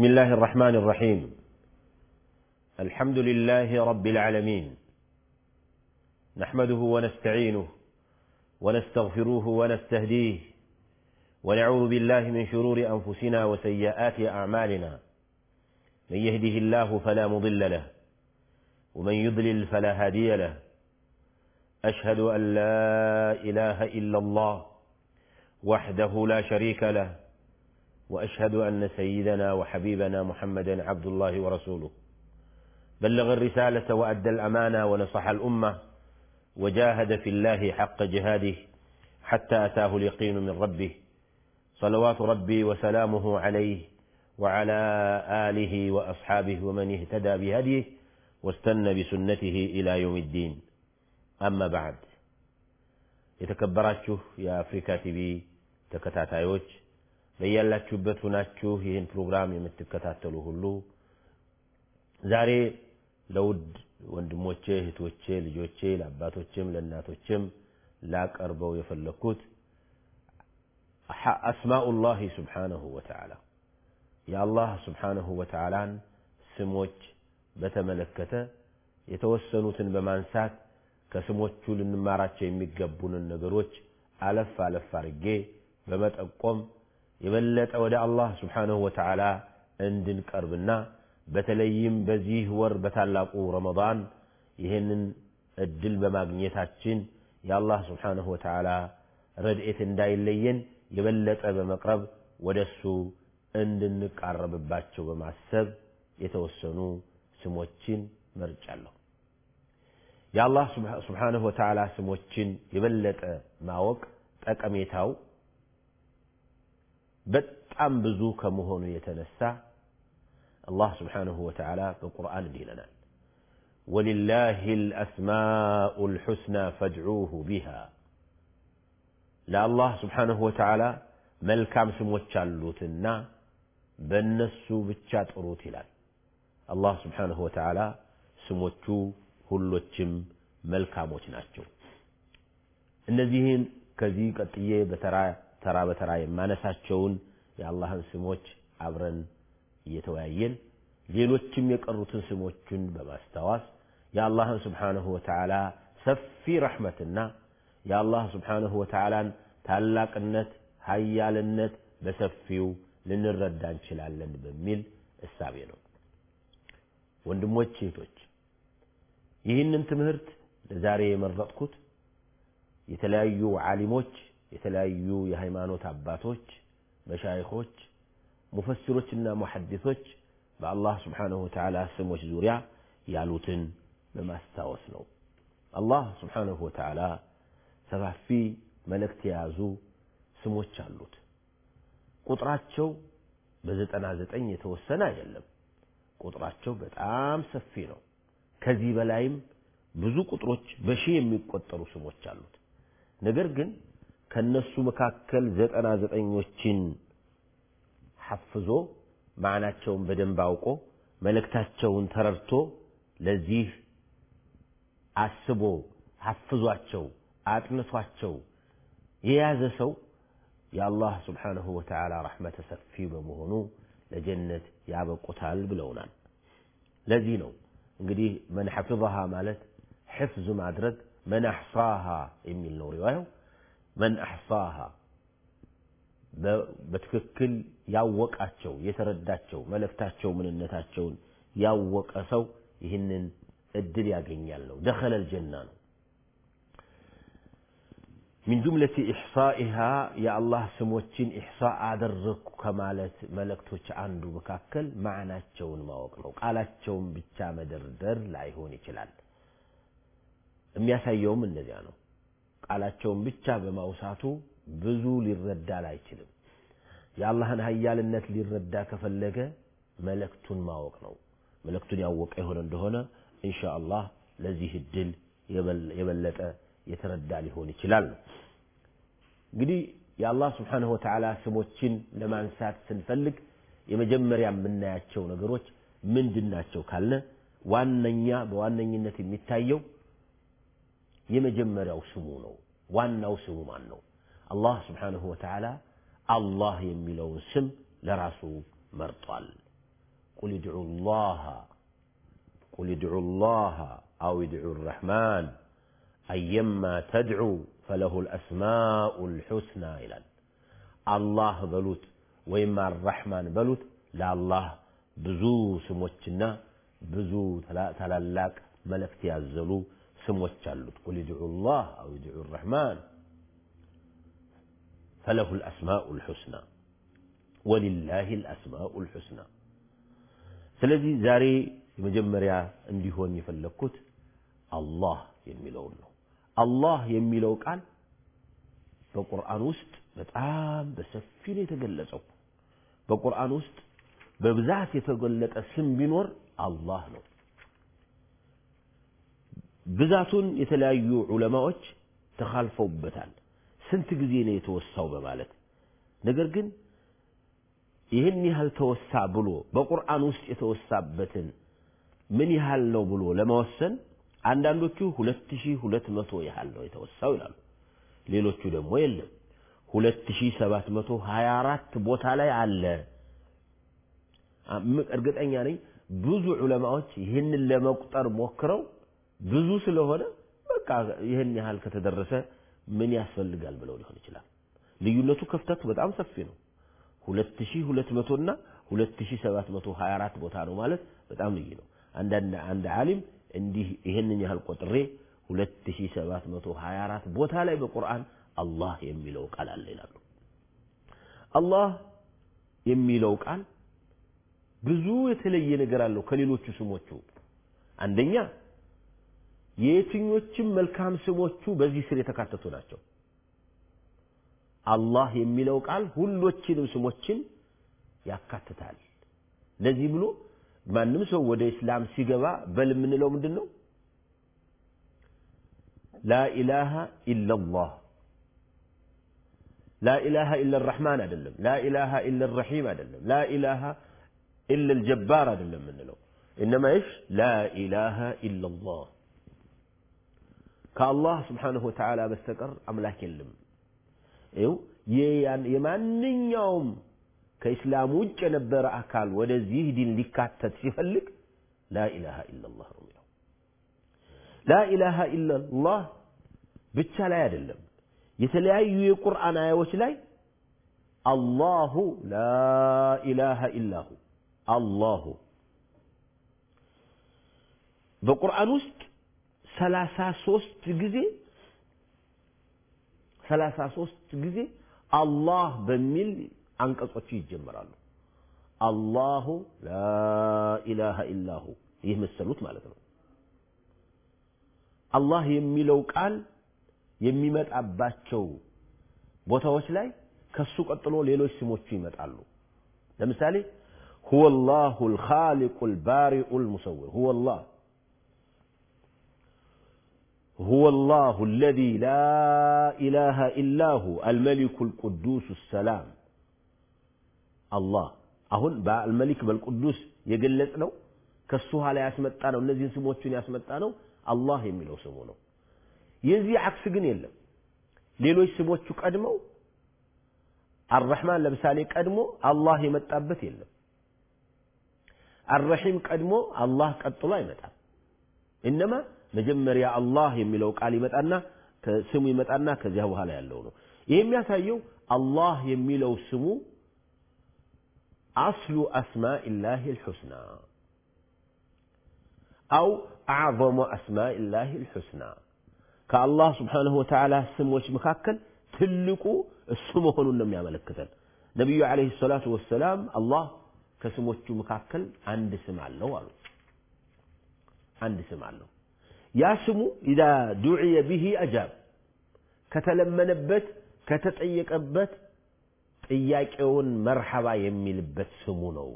بسم الله الرحمن الرحيم. الحمد لله رب العالمين. نحمده ونستعينه ونستغفروه ونستهديه ونعوذ بالله من شرور أنفسنا وسيئات أعمالنا. من يهده الله فلا مضل له ومن يضلل فلا هادي له. أشهد أن لا إله إلا الله وحده لا شريك له واشهد ان سيدنا وحبيبنا محمدا عبد الله ورسوله بلغ الرساله وادى الامانه ونصح الامه وجاهد في الله حق جهاده حتى اتاه اليقين من ربه صلوات ربي وسلامه عليه وعلى اله واصحابه ومن اهتدى بهديه واستنى بسنته الى يوم الدين اما بعد የተከበራችሁ የአፍሪካ ቲቪ ተከታታዮች በያላችሁበት ሁናችሁ ይህን ፕሮግራም የምትከታተሉ ሁሉ ዛሬ ለውድ ወንድሞቼ፣ እህቶቼ፣ ልጆቼ፣ ለአባቶችም ለእናቶችም ላቀርበው የፈለግኩት አስማኡላህ ስብሓነሁ ወተዓላ የአላህ ስብሓነሁ ወተዓላን ስሞች በተመለከተ የተወሰኑትን በማንሳት ከስሞቹ ልንማራቸው የሚገቡንን ነገሮች አለፍ አለፍ አድርጌ በመጠቆም የበለጠ ወደ አላህ ስብሓንሁ ወተዓላ እንድንቀርብና በተለይም በዚህ ወር በታላቁ ረመዳን ይህንን እድል በማግኘታችን የአላህ ስብሓንሁ ወተዓላ ረድኤት እንዳይለየን የበለጠ በመቅረብ ወደ እሱ እንድንቃረብባቸው በማሰብ የተወሰኑ ስሞችን መርጫለሁ። የአላህ ስብሓንሁ ወተዓላ ስሞችን የበለጠ ማወቅ ጠቀሜታው በጣም ብዙ ከመሆኑ የተነሳ አላህ ስብሓንሁ ወተዓላ በቁርአን እንዲህ ይለናል። ወሊላህ ልአስማኡ ልሑስና ፈድዑሁ ቢሃ። ለአላህ ስብሓንሁ ወተዓላ መልካም ስሞች አሉትና በእነሱ ብቻ ጥሩት ይላል። አላህ ስብሓንሁ ወተዓላ ስሞቹ ሁሎችም መልካሞች ናቸው። እነዚህን ከዚህ ቀጥዬ በተራ ተራ በተራ የማነሳቸውን የአላህን ስሞች አብረን እየተወያየን ሌሎችም የቀሩትን ስሞቹን በማስታወስ የአላህን ስብሓንሁ ወተዓላ ሰፊ ረሕመትና የአላህ ስብሓንሁ ወተዓላን ታላቅነት ሀያልነት በሰፊው ልንረዳ እንችላለን በሚል እሳቤ ነው። ወንድሞች እህቶች ይህንን ትምህርት ለዛሬ የመረጥኩት የተለያዩ ዓሊሞች የተለያዩ የሃይማኖት አባቶች መሻይኾች ሙፈሲሮችና ሙሐዲሶች በአላህ ስብሓንሁ ወተዓላ ስሞች ዙሪያ ያሉትን በማስታወስ ነው። አላህ ስብሓንሁ ወተዓላ ሰፋፊ መልእክት የያዙ ስሞች አሉት። ቁጥራቸው በዘጠና ዘጠኝ የተወሰነ አይደለም። ቁጥራቸው በጣም ሰፊ ነው። ከዚህ በላይም ብዙ ቁጥሮች በሺህ የሚቆጠሩ ስሞች አሉት። ነገር ግን ከነሱ መካከል ዘጠና ዘጠኞችን ሐፍዞ ማዕናቸውን በደንብ አውቆ መልእክታቸውን ተረድቶ ለዚህ አስቦ ሐፍዟቸው አጥንቷቸው የያዘ ሰው የአላህ ስብሓንሁ ወተዓላ ረሕመተ ሰፊ በመሆኑ ለጀነት ያበቁታል ብለውናል። ለዚህ ነው እንግዲህ መን ሐፊظሃ ማለት ሕፍዝ ማድረግ መን አሕሳሃ የሚል ነው ሪዋያው መን አሕሳሃ በትክክል ያወቃቸው የተረዳቸው መልእክታቸው ምንነታቸውን ያወቀ ሰው ይህንን እድል ያገኛል ነው። ደኸለ ልጀና ነው። ሚን ጁምለቲ ኢሕሳኢሃ የአላህ ስሞችን ኢሕሳ አደረግኩ ከማለት መልእክቶች አንዱ መካከል ማዕናቸውን ማወቅ ነው። ቃላቸውን ብቻ መደርደር ላይሆን ይችላል። የሚያሳየውም እንደዚያ ነው ቃላቸውን ብቻ በማውሳቱ ብዙ ሊረዳ አይችልም የአላህን ሀያልነት ሊረዳ ከፈለገ መለክቱን ማወቅ ነው። መለክቱን ያወቀ የሆነ እንደሆነ ኢንሻ ለዚህ እድል የበለጠ የተረዳ ሊሆን ይችላል ነው። እንግዲህ የአላህ ስብሓንሁ ወተዓላ ስሞችን ለማንሳት ስንፈልግ የመጀመሪያ የምናያቸው ነገሮች ምንድን ናቸው ካልነ ዋነኛ በዋነኝነት የሚታየው የመጀመሪያው ስሙ ነው። ዋናው ስሙ ማን ነው? አላህ ስብሓንሁ ወተዓላ አላህ የሚለውን ስም ለራሱ መርጧል። ቁል ድዑ ላሃ ቁል ድዑ ላሃ አው ድዑ ረሕማን አየማ ተድዑ ፈለሁ ልአስማኡ ልሑስና ይላል። አላህ በሉት ወይም አራሕማን በሉት ለአላህ ብዙ ስሞችና ብዙ ታላላቅ መልእክት ያዘሉ ስሞች አሉት። ቁል ድዑ ላህ አው ድዑ ረሕማን ፈለሁ ልአስማኡ ልሑስና ወሊላህ ልአስማኡ ልሑስና። ስለዚህ ዛሬ የመጀመሪያ እንዲሆን የፈለግኩት አላህ የሚለውን ነው። አላህ የሚለው ቃል በቁርአን ውስጥ በጣም በሰፊ ነው የተገለጸው። በቁርአን ውስጥ በብዛት የተገለጠ ስም ቢኖር አላህ ነው። ብዛቱን የተለያዩ ዑለማዎች ተካልፈውበታል። ስንት ጊዜ ነው የተወሳው በማለት ነገር ግን ይህን ያህል ተወሳ ብሎ በቁርአን ውስጥ የተወሳበትን ምን ያህል ነው ብሎ ለመወሰን አንዳንዶቹ ሁለት ሺህ ሁለት መቶ ያህል ነው የተወሳው ይላሉ። ሌሎቹ ደግሞ የለም ሁለት ሺህ ሰባት መቶ ሀያ አራት ቦታ ላይ አለ። እርግጠኛ ነኝ ብዙ ዑለማዎች ይህንን ለመቁጠር ሞክረው ብዙ ስለሆነ በቃ ይህን ያህል ከተደረሰ ምን ያስፈልጋል ብለው ሊሆን ይችላል። ልዩነቱ ክፍተቱ በጣም ሰፊ ነው። ሁለት ሺህ ሁለት መቶ እና ሁለት ሺህ ሰባት መቶ ሀያ አራት ቦታ ነው ማለት በጣም ልዩ ነው። አንዳንድ አንድ ዓሊም እንዲህ ይህንን ያህል ቆጥሬ ሁለት ሺህ ሰባት መቶ ሀያ አራት ቦታ ላይ በቁርአን አላህ የሚለው ቃል አለ ይላሉ። አላህ የሚለው ቃል ብዙ የተለየ ነገር አለው ከሌሎቹ ስሞቹ። አንደኛ የየትኞችም መልካም ስሞቹ በዚህ ስር የተካተቱ ናቸው። አላህ የሚለው ቃል ሁሎችንም ስሞችን ያካትታል። ለዚህ ብሎ ማንም ሰው ወደ እስላም ሲገባ በል የምንለው ምንድን ነው? ላኢላሃ ኢላላህ ላኢላሃ ኢላ ረሕማን አይደለም። ላኢላሃ ኢላ ረሒም አይደለም። ላኢላሃ ኢላ ልጀባር አይደለም የምንለው እነማ ይሽ ላኢላሃ ኢላላህ ከአላህ ስብሓንሁ ወተዓላ በስተቀር አምላክ የለም። ይኸው የማንኛውም ከኢስላም ውጭ የነበረ አካል ወደዚህ ዲን ሊካተት ሲፈልግ ላኢላሃ ኢላላህ ነው የሚለው። ላኢላሃ ኢላላህ ብቻ ላይ አይደለም፣ የተለያዩ የቁርአን አያዎች ላይ አላሁ ላኢላሃ ኢላሁ አላሁ በቁርአን ውስጥ ሰላሳ ሶስት ጊዜ ሰላሳ ሶስት ጊዜ አላህ በሚል አንቀጾቹ ይጀመራሉ። አላሁ ላኢላሃ ኢላሁ ይህ መሰሉት ማለት ነው። አላህ የሚለው ቃል የሚመጣባቸው ቦታዎች ላይ ከሱ ቀጥሎ ሌሎች ስሞቹ ይመጣሉ። ለምሳሌ ሁወ ላሁ ልኻሊቁ ልባሪኡ ልሙሰውር هو الله الذي لا إله إلا هو الملك القدوس السلام الله አሁን በአልመሊክ በልቅዱስ የገለጽ ነው ከሱ ኋላ ያስመጣ ነው እነዚህን ስሞቹን ያስመጣ ነው አላህ የሚለው ስሙ ነው የዚህ አክስ ግን የለም ሌሎች ስሞቹ ቀድመው አረሕማን ለምሳሌ ቀድሞ አላህ የመጣበት የለም አረሒም ቀድሞ አላህ ቀጥሎ አይመጣም እነማ መጀመሪያ አላህ የሚለው ቃል ይመጣና ስሙ ይመጣና ከዚያ በኋላ ያለው ነው። ይህ የሚያሳየው አላህ የሚለው ስሙ አስሉ አስማኢላሂ ልሑስና አው አዕظሙ አስማኢላሂ ልሑስና ከአላህ ስብሓንሁ ወተዓላ ስሞች መካከል ትልቁ እሱ መሆኑን ነው የሚያመለክተን። ነቢዩ ዓለይሂ ሰላቱ ወሰላም አላህ ከስሞቹ መካከል አንድ ስም አለው አሉ። አንድ ስም አለው። ያ ስሙ ኢዛ ዱዕየ ብሂ አጃብ ከተለመነበት ከተጠየቀበት ጥያቄውን መርሐባ የሚልበት ስሙ ነው።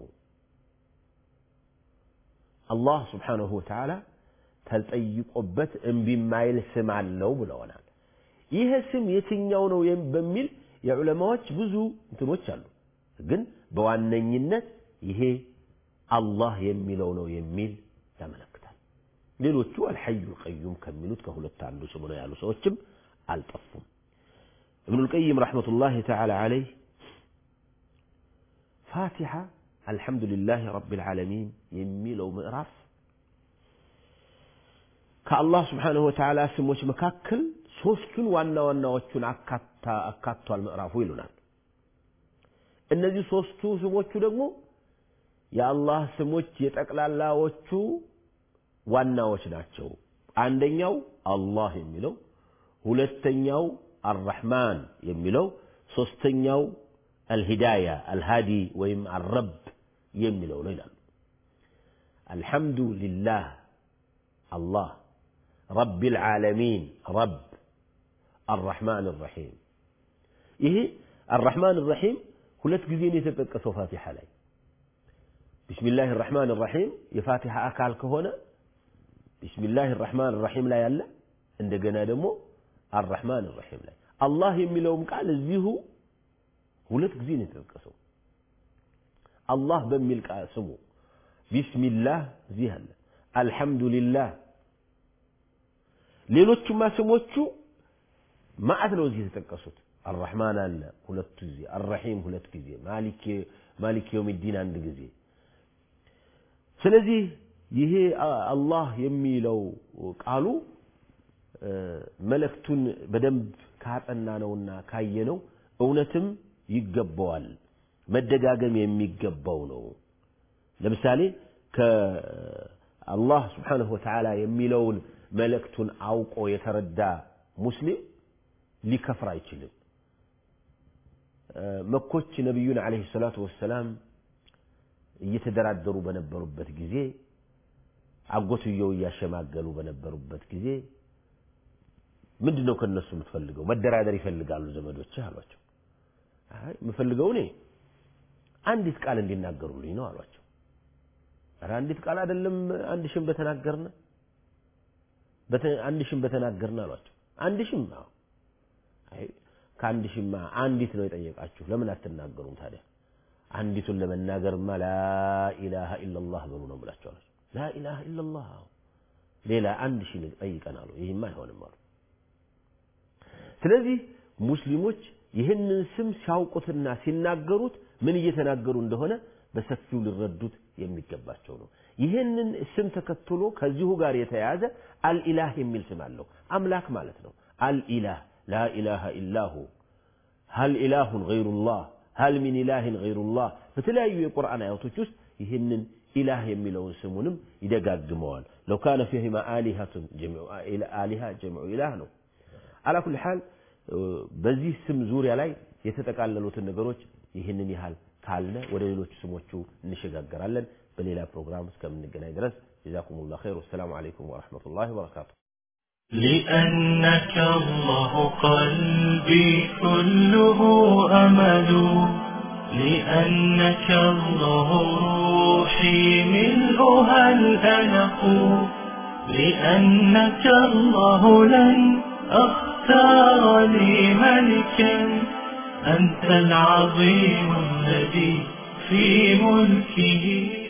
አላህ ስብሓንሁ ወተዓላ ተጠይቆበት እምቢ ማይል ስም አለው ብለውናል። ይህ ስም የትኛው ነው በሚል የዑለማዎች ብዙ እንትኖች አሉ። ግን በዋነኝነት ይሄ አላህ የሚለው ነው የሚል ያመለክታል። ሌሎቹ አልሐዩ ልቀዩም ከሚሉት ከሁለት አንዱ ስሙ ነው ያሉ ሰዎችም አልጠፉም። እብኑል ቀይም ረሕመቱላሂ ተዓላ ዓለይህ ፋቲሓ አልሐምዱሊላህ ረቢል ዓለሚን የሚለው ምዕራፍ ከአላህ ስብሓንሁ ወተዓላ ስሞች መካከል ሶስቱን ዋና ዋናዎቹን አካቷል ምዕራፉ ይሉናል። እነዚህ ሶስቱ ስሞቹ ደግሞ የአላህ ስሞች የጠቅላላዎቹ ዋናዎች ናቸው። አንደኛው አላህ የሚለው፣ ሁለተኛው አራሕማን የሚለው፣ ሶስተኛው አልሂዳያ አልሃዲ ወይም አረብ የሚለው ነው ይላሉ። አልሐምዱ ሊላህ አላህ ረቢ ልዓለሚን ረብ አራሕማን ራሒም ይሄ አራሕማን ራሒም ሁለት ጊዜ ነው የተጠቀሰው ፋቲሓ ላይ ቢስሚላህ ራሕማን ራሒም የፋቲሓ አካል ከሆነ ቢስሚላህ ራሕማን ራሒም ላይ አለ እንደገና ደግሞ አራሕማን ራሒም ላይ አላህ የሚለውም ቃል እዚሁ ሁለት ጊዜ ነው የተጠቀሰው አላህ በሚል ቃል ስሙ ቢስሚላህ እዚህ አለ አልሐምዱሊላህ ሌሎቹማ ስሞቹ ማዕት ነው እዚህ የተጠቀሱት አራሕማን አለ ሁለቱ ጊዜ አራሒም ሁለት ጊዜ ማሊክ የውሚዲን አንድ ጊዜ ስለዚህ ይሄ አላህ የሚለው ቃሉ መልእክቱን በደንብ ካጠናነውና ካየነው እውነትም ይገባዋል መደጋገም የሚገባው ነው። ለምሳሌ ከአላህ ስብሓንሁ ወተዓላ የሚለውን መልእክቱን አውቆ የተረዳ ሙስሊም ሊከፍር አይችልም። መኮች ነቢዩን ዓለይሂ ሰላቱ ወሰላም እየተደራደሩ በነበሩበት ጊዜ አጎትየው እያሸማገሉ በነበሩበት ጊዜ ምንድን ነው ከነሱ የምትፈልገው? መደራደር ይፈልጋሉ ዘመዶችህ አሏቸው። አይ የምፈልገው እኔ አንዲት ቃል እንዲናገሩልኝ ነው አሏቸው። ኧረ አንዲት ቃል አይደለም አንድ ሽም በተናገርነ አንድ ሽም በተናገርን አሏቸው። አንድ ሽም? አዎ። አይ ከአንድ ሽማ አንዲት ነው የጠየቃችሁ። ለምን አትናገሩም ታዲያ? አንዲቱን ለመናገርማ ላኢላሃ ኢላላህ በሉ ነው ብላቸው አሏቸው ላኢላሃ ኢላላህ ሌላ አንድ ሺህ ጠይቀን አሉ ይህማ አይሆንም አሉ ስለዚህ ሙስሊሞች ይህንን ስም ሲያውቁትና ሲናገሩት ምን እየተናገሩ እንደሆነ በሰፊው ሊረዱት የሚገባቸው ነው። ይህንን ስም ተከትሎ ከዚሁ ጋር የተያያዘ አልኢላህ የሚል ስም አለው። አምላክ ማለት ነው። አልኢላህ ላኢላሃ ኢላሁ። ሀል ኢላሁን ገይሩላህ ሀል ሚን ኢላህን ገይሩላህ። በተለያዩ የቁርአን አያቶች ውስጥ ይህንን ኢላህ የሚለውን ስሙንም ይደጋግመዋል ለው ካነ ፊህማ አሊሃቱን አሊሃ ጀምዑ ኢላህ ነው አላ ኩል ሓል በዚህ ስም ዙሪያ ላይ የተጠቃለሉትን ነገሮች ይህንን ያህል ካለ ወደ ሌሎች ስሞቹ እንሸጋገራለን በሌላ ፕሮግራም እስከምንገናኝ ድረስ ጀዛኩም ላ ኸይር ወሰላሙ አለይኩም ወረሕመቱላሂ ወበረካቱ لأنك الله قلبي كله أمل لأنك الله روحي ملؤها الألق لأنك الله لن أختار لي ملكا. أنت العظيم الذي في ملكه.